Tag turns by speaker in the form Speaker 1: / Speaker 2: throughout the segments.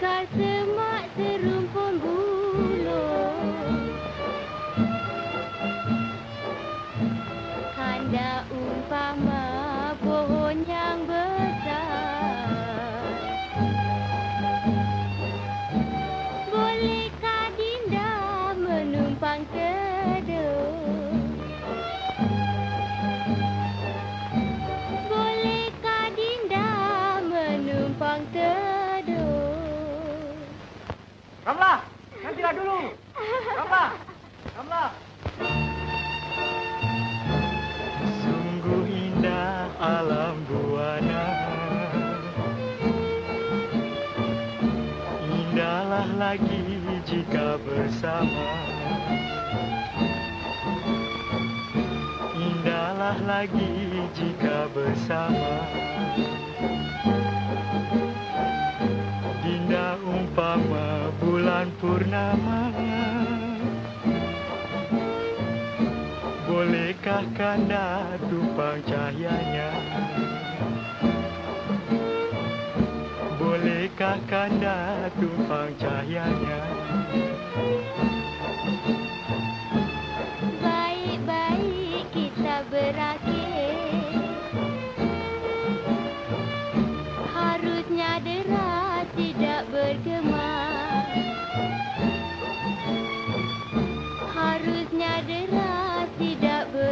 Speaker 1: Bakar semak
Speaker 2: serumpun gulung Handa umpama pohon
Speaker 3: yang besar. Bolehkah dinda menumpang kedung Bolehkah dinda menumpang kedung Lagi jika bersama. Indahlah lagi jika bersama. Dinda umpama bulan purnama Bolehkah kanda tumpang cahayanya Bolehkah kanda tumpang cahayanya
Speaker 1: Baik-baik kita berakhir. Harusnya deras tidak bergema. Harusnya deras tidak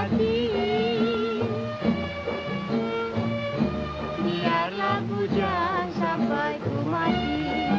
Speaker 1: mati biarlah hujan sampai ku mati.